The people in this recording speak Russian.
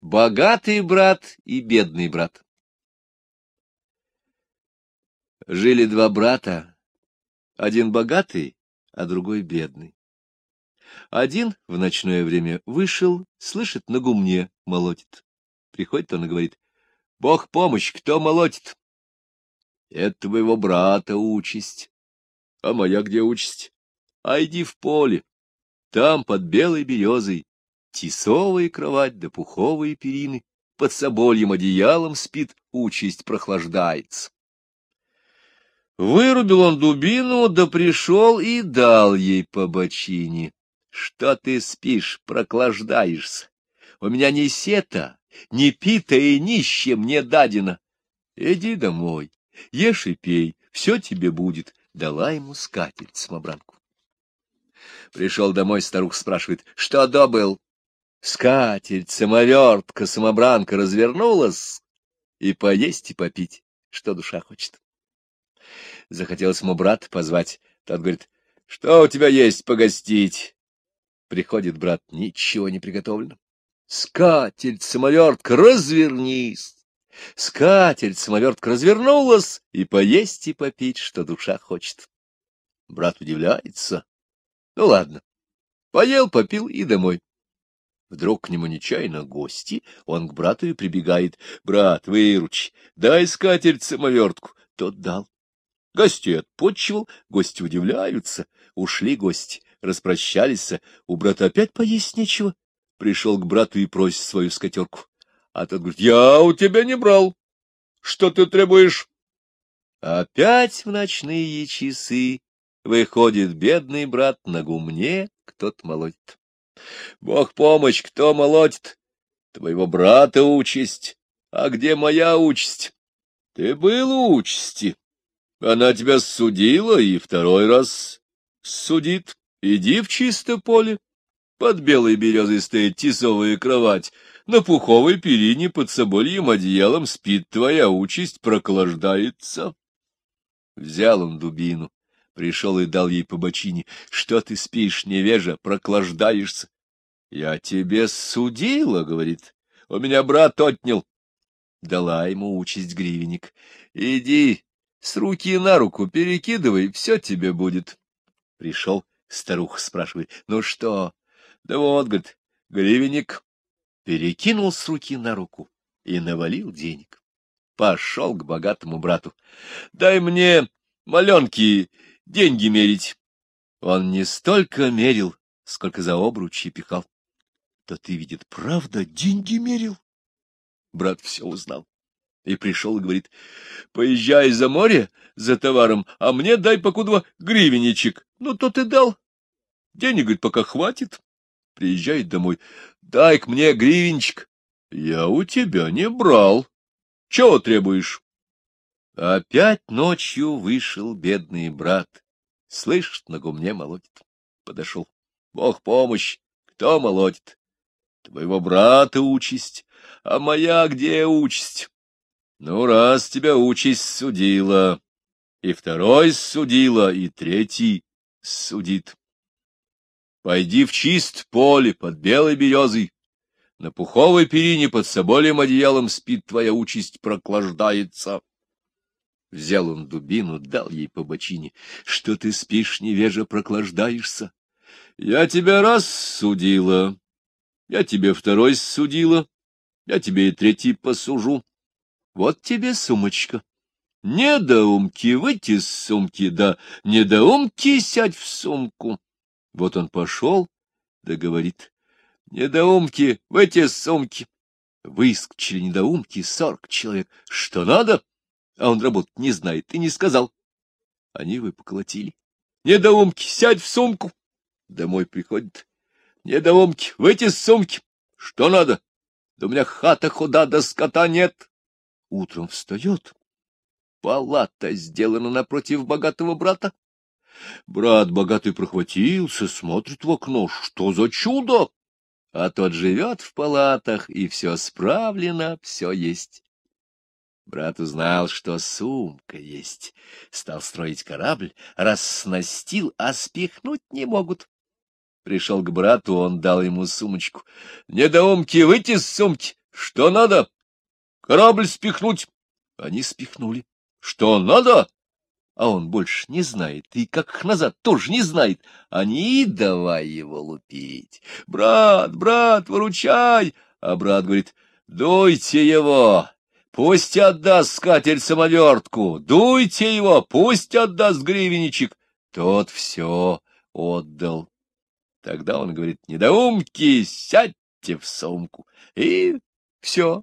Богатый брат и бедный брат. Жили два брата, один богатый, а другой бедный. Один в ночное время вышел, слышит, на гумне молотит. Приходит он и говорит, — Бог помощь, кто молотит? — Это твоего брата участь. — А моя где участь? — А иди в поле. Там под белой березой тисовая кровать да пуховые перины, под собольем одеялом спит, участь прохлаждается. Вырубил он дубину, да пришел и дал ей по бочине. Что ты спишь, проклаждаешься? У меня ни сета, ни пита и нище мне дадено. Иди домой, ешь и пей, все тебе будет. Дала ему скатерть самобранку. Пришел домой, старух спрашивает, что добыл? Скатерть, самовертка, самобранка развернулась, и поесть и попить, что душа хочет. Захотелось ему брат позвать. Тот говорит, что у тебя есть погостить? Приходит брат, ничего не приготовлено. Скатерть, самовертка, развернись! Скатерть, самовертка развернулась, и поесть и попить, что душа хочет. Брат удивляется. Ну ладно. Поел, попил и домой. Вдруг к нему нечаянно гости, он к брату и прибегает. — Брат, выручи, дай скатерть самовертку. Тот дал. Гостей отпочивал, гости удивляются. Ушли гости, распрощались, у брата опять поесть нечего. Пришел к брату и просит свою скатерку. А тот говорит, я у тебя не брал. Что ты требуешь? Опять в ночные часы выходит бедный брат на гумне, кто-то молотит. Бог помощь, кто молотит? Твоего брата участь. А где моя участь? Ты был у участи. Она тебя судила и второй раз судит. Иди в чисто поле. Под белой березой стоит тисовая кровать. На пуховой перине под собольем одеялом спит твоя участь, проклаждается. Взял он дубину, пришел и дал ей по бочине. Что ты спишь, невежа, проклаждаешься? Я тебе судила, говорит. У меня брат отнял. Дала ему участь гривенник. Иди, с руки на руку перекидывай, все тебе будет. Пришел, старуха спрашивает, ну что? Да вот, говорит, гривенник. Перекинул с руки на руку и навалил денег. Пошел к богатому брату. Дай мне, маленькие, деньги мерить. Он не столько мерил, сколько за обручи пихал. Да ты, видит, правда, деньги мерил? Брат все узнал и пришел и говорит, — Поезжай за море за товаром, а мне дай покудова гривенничек. Ну, то ты дал. Денег, говорит, пока хватит. Приезжает домой. — Дай к мне гривенчик. — Я у тебя не брал. Чего требуешь? Опять ночью вышел бедный брат. Слышит, на гумне молотит. Подошел. Бог помощь. Кто молотит? Твоего брата участь. А моя где участь? Ну, раз тебя участь судила, и второй судила, и третий судит. Пойди в чист поле под белой березой, на пуховой перине под соболем одеялом спит твоя участь проклаждается. Взял он дубину, дал ей по бочине. Что ты спишь, невежа, проклаждаешься? Я тебя раз судила, я тебе второй судила, я тебе и третий посужу. Вот тебе сумочка. Недоумки, выйти с сумки, да недоумки сядь в сумку. Вот он пошел, да говорит, недоумки, выйти с сумки. Выскочили недоумки, сорок человек. Что надо? А он работать не знает и не сказал. Они вы поколотили. Недоумки, сядь в сумку. Домой приходит. Недоумки, выйти с сумки. Что надо? Да у меня хата худа, да скота нет. Утром встает. Палата сделана напротив богатого брата. Брат богатый прохватился, смотрит в окно. Что за чудо? А тот живет в палатах, и все справлено, все есть. Брат узнал, что сумка есть. Стал строить корабль, расснастил, а спихнуть не могут. Пришел к брату, он дал ему сумочку. — Недоумки, выйти с сумки. Что надо? Корабль спихнуть. Они спихнули. Что надо? А он больше не знает, и как назад тоже не знает. Они давай его лупить. Брат, брат, выручай! А брат говорит, дуйте его, пусть отдаст скатель самовертку, дуйте его, пусть отдаст гривенничек. Тот все отдал. Тогда он говорит, недоумки, сядьте в сумку. И все.